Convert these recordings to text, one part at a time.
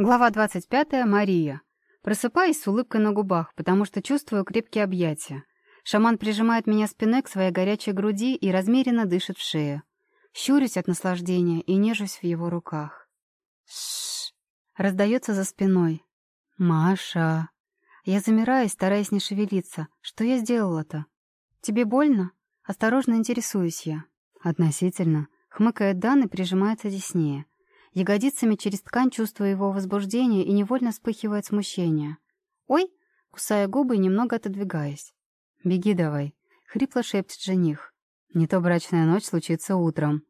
Глава 25. Мария. Просыпаюсь с улыбкой на губах, потому что чувствую крепкие объятия. Шаман прижимает меня спиной к своей горячей груди и размеренно дышит в шею. Щурюсь от наслаждения и нежусь в его руках. Шш. Раздается за спиной. Маша. Я замираю, стараясь не шевелиться. Что я сделала-то? Тебе больно? Осторожно интересуюсь я. Относительно. Хмыкает Дан и прижимается теснее. Ягодицами через ткань чувствую его возбуждение и невольно вспыхивает смущение. «Ой!» — кусая губы и немного отодвигаясь. «Беги давай!» — хрипло шепчет жених. «Не то брачная ночь случится утром».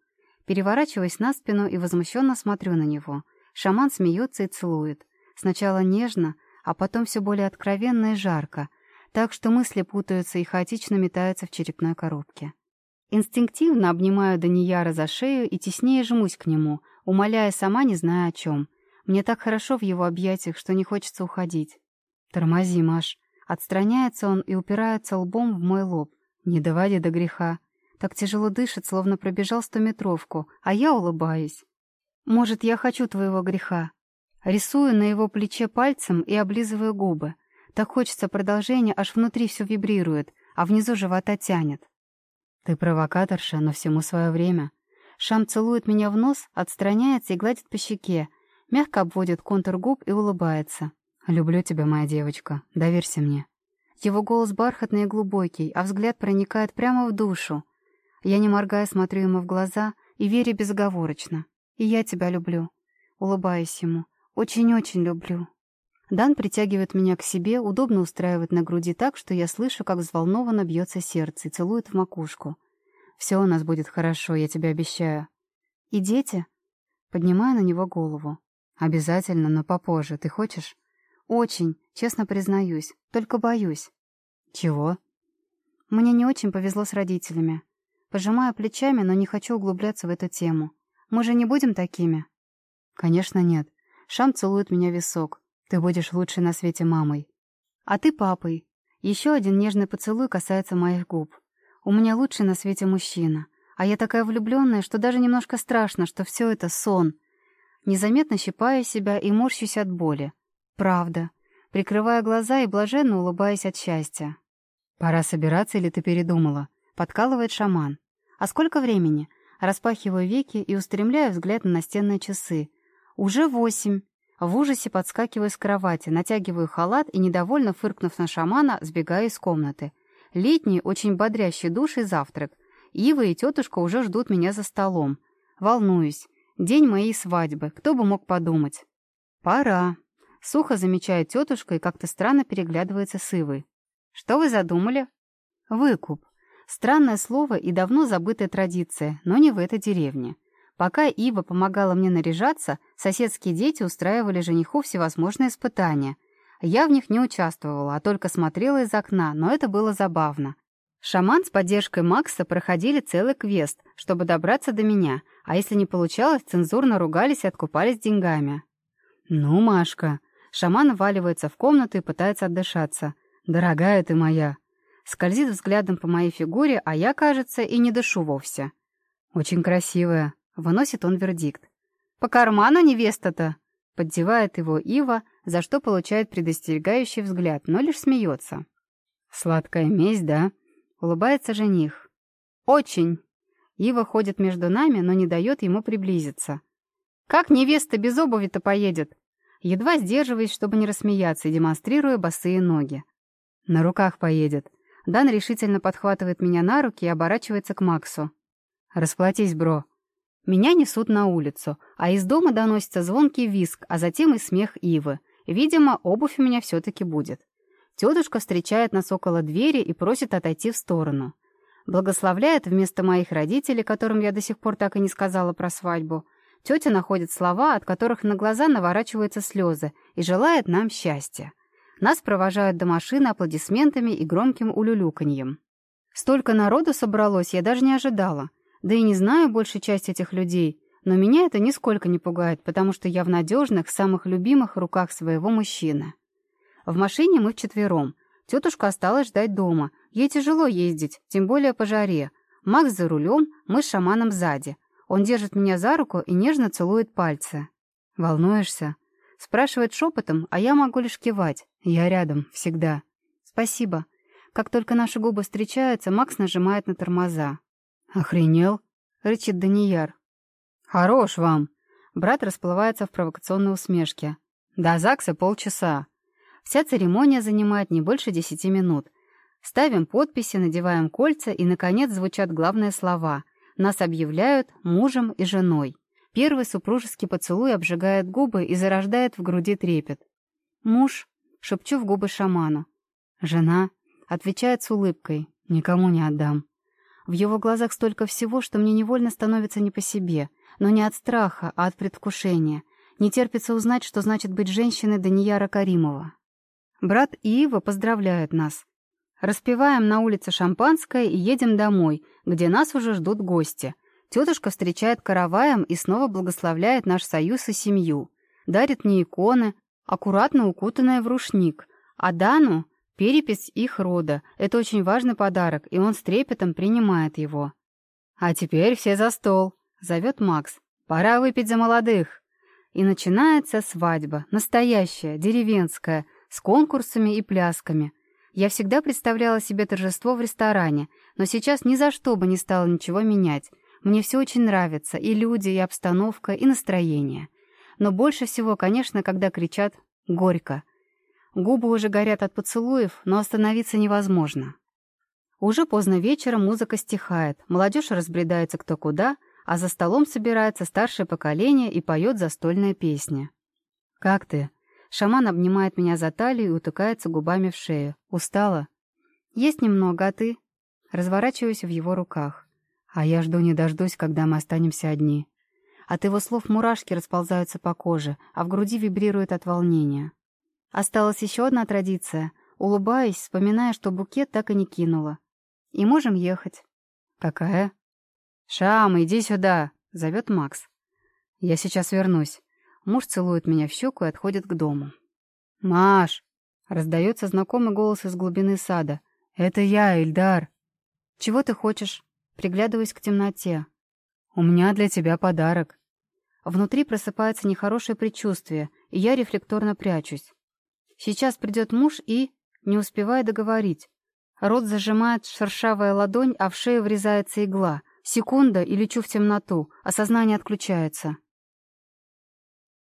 Переворачиваясь на спину и возмущенно смотрю на него. Шаман смеется и целует. Сначала нежно, а потом все более откровенно и жарко, так что мысли путаются и хаотично метаются в черепной коробке. Инстинктивно обнимаю Данияра за шею и теснее жмусь к нему, умоляя сама, не зная о чем. Мне так хорошо в его объятиях, что не хочется уходить. «Тормози, Маш». Отстраняется он и упирается лбом в мой лоб. «Не доводи до греха». Так тяжело дышит, словно пробежал стометровку, а я улыбаюсь. «Может, я хочу твоего греха?» Рисую на его плече пальцем и облизываю губы. Так хочется продолжения, аж внутри все вибрирует, а внизу живота тянет. «Ты провокаторша, но всему свое время», Шам целует меня в нос, отстраняется и гладит по щеке, мягко обводит контур губ и улыбается. «Люблю тебя, моя девочка. Доверься мне». Его голос бархатный и глубокий, а взгляд проникает прямо в душу. Я, не моргая, смотрю ему в глаза и верю безоговорочно. «И я тебя люблю». Улыбаюсь ему. «Очень-очень люблю». Дан притягивает меня к себе, удобно устраивает на груди так, что я слышу, как взволнованно бьется сердце и целует в макушку. Все у нас будет хорошо, я тебе обещаю. И дети? Поднимаю на него голову. Обязательно, но попозже. Ты хочешь? Очень, честно признаюсь. Только боюсь. Чего? Мне не очень повезло с родителями. Пожимаю плечами, но не хочу углубляться в эту тему. Мы же не будем такими? Конечно, нет. Шам целует меня висок. Ты будешь лучшей на свете мамой. А ты папой. Еще один нежный поцелуй касается моих губ. У меня лучший на свете мужчина. А я такая влюбленная, что даже немножко страшно, что все это сон. Незаметно щипаю себя и морщусь от боли. Правда. Прикрывая глаза и блаженно улыбаясь от счастья. «Пора собираться или ты передумала?» Подкалывает шаман. «А сколько времени?» Распахиваю веки и устремляю взгляд на настенные часы. «Уже восемь». В ужасе подскакиваю с кровати, натягиваю халат и, недовольно фыркнув на шамана, сбегаю из комнаты. Летний, очень бодрящий душ и завтрак. Ива и тетушка уже ждут меня за столом. Волнуюсь. День моей свадьбы. Кто бы мог подумать? Пора. Сухо замечает тетушка и как-то странно переглядывается с Ивой. Что вы задумали? Выкуп. Странное слово и давно забытая традиция, но не в этой деревне. Пока Ива помогала мне наряжаться, соседские дети устраивали жениху всевозможные испытания — я в них не участвовала, а только смотрела из окна, но это было забавно. Шаман с поддержкой Макса проходили целый квест, чтобы добраться до меня, а если не получалось, цензурно ругались и откупались деньгами. «Ну, Машка!» Шаман валивается в комнату и пытается отдышаться. «Дорогая ты моя!» Скользит взглядом по моей фигуре, а я, кажется, и не дышу вовсе. «Очень красивая», — выносит он вердикт. «По карману невеста-то!» Поддевает его Ива, за что получает предостерегающий взгляд, но лишь смеется. «Сладкая месть, да?» — улыбается жених. «Очень!» Ива ходит между нами, но не дает ему приблизиться. «Как невеста без обуви-то поедет?» Едва сдерживаясь, чтобы не рассмеяться, и демонстрируя босые ноги. «На руках поедет». Дан решительно подхватывает меня на руки и оборачивается к Максу. «Расплатись, бро». Меня несут на улицу, а из дома доносится звонкий виск, а затем и смех Ивы. Видимо, обувь у меня все-таки будет. Тетушка встречает нас около двери и просит отойти в сторону. Благословляет вместо моих родителей, которым я до сих пор так и не сказала про свадьбу. Тетя находит слова, от которых на глаза наворачиваются слезы, и желает нам счастья. Нас провожают до машины аплодисментами и громким улюлюканьем. Столько народу собралось, я даже не ожидала. Да и не знаю большей части этих людей, но меня это нисколько не пугает, потому что я в надежных, самых любимых руках своего мужчины. В машине мы вчетвером. Тетушка осталась ждать дома. Ей тяжело ездить, тем более по жаре. Макс за рулем, мы с шаманом сзади. Он держит меня за руку и нежно целует пальцы. «Волнуешься?» Спрашивает шепотом, а я могу лишь кивать. Я рядом, всегда. Спасибо. Как только наши губы встречаются, Макс нажимает на тормоза. «Охренел?» — рычит Данияр. «Хорош вам!» Брат расплывается в провокационной усмешке. «До ЗАГСа полчаса. Вся церемония занимает не больше десяти минут. Ставим подписи, надеваем кольца, и, наконец, звучат главные слова. Нас объявляют мужем и женой. Первый супружеский поцелуй обжигает губы и зарождает в груди трепет. «Муж», — шепчу в губы шаману. «Жена», — отвечает с улыбкой, — «никому не отдам». В его глазах столько всего, что мне невольно становится не по себе, но не от страха, а от предвкушения. Не терпится узнать, что значит быть женщиной Данияра Каримова. Брат и Ива поздравляют нас. Распиваем на улице шампанское и едем домой, где нас уже ждут гости. Тетушка встречает караваем и снова благословляет наш союз и семью. Дарит мне иконы, аккуратно укутанные в рушник. А Дану Перепись их рода — это очень важный подарок, и он с трепетом принимает его. «А теперь все за стол», — зовет Макс. «Пора выпить за молодых». И начинается свадьба, настоящая, деревенская, с конкурсами и плясками. Я всегда представляла себе торжество в ресторане, но сейчас ни за что бы не стала ничего менять. Мне все очень нравится, и люди, и обстановка, и настроение. Но больше всего, конечно, когда кричат «Горько!» Губы уже горят от поцелуев, но остановиться невозможно. Уже поздно вечером музыка стихает, молодежь разбредается кто куда, а за столом собирается старшее поколение и поет застольные песни. «Как ты?» Шаман обнимает меня за талию и утыкается губами в шею. «Устала?» «Есть немного, а ты?» Разворачиваюсь в его руках. А я жду не дождусь, когда мы останемся одни. От его слов мурашки расползаются по коже, а в груди вибрирует от волнения. Осталась еще одна традиция. Улыбаясь, вспоминая, что букет так и не кинула. И можем ехать. Какая? «Шам, иди сюда!» — зовет Макс. «Я сейчас вернусь». Муж целует меня в щеку и отходит к дому. «Маш!» — раздается знакомый голос из глубины сада. «Это я, Эльдар!» «Чего ты хочешь?» Приглядываясь к темноте. «У меня для тебя подарок». Внутри просыпается нехорошее предчувствие, и я рефлекторно прячусь. Сейчас придет муж и... Не успевая договорить. Рот зажимает шершавая ладонь, а в шею врезается игла. Секунда и лечу в темноту, а отключается.